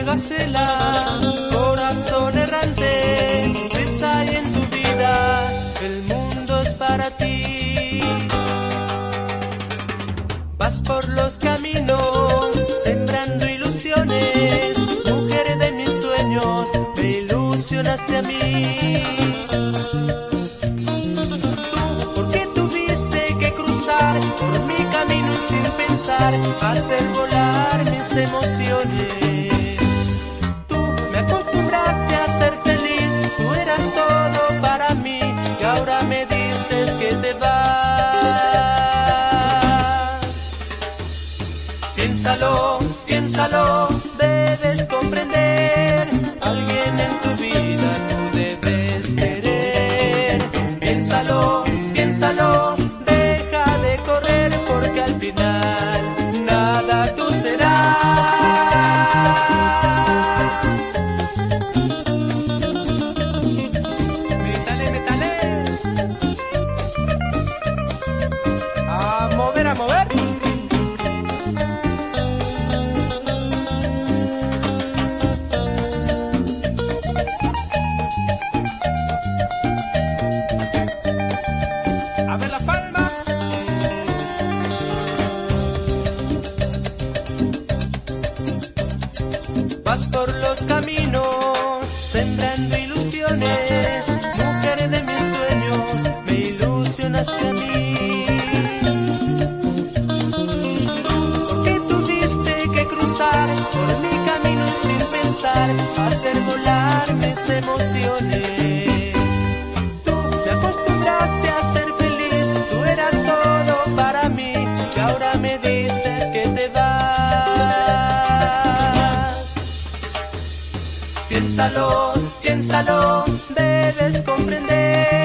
soy gacela, corazón errante, pesa en tu vida, el mundo es para ti. Vas por los caminos, sembrando ilusiones, mujer de mis sueños, me ilusionaste a mí. ¿Tú, ¿Por qué tuviste que cruzar por mi camino sin pensar, hacer volar mis emociones? Ahora me dices que te vas. Piénsalo, piénsalo, debes comprender. Alguien en tu vida tú debes querer. Piénsalo, piénsalo, A ver la palma. Vas por los caminos, sembrando ilusiones, mujer de mis sueños, me ilusionaste a mí. ¿Por qué tuviste que cruzar por mi camino sin pensar, hacer volar mis emociones? Piénsalo, piénsalo, debes comprender.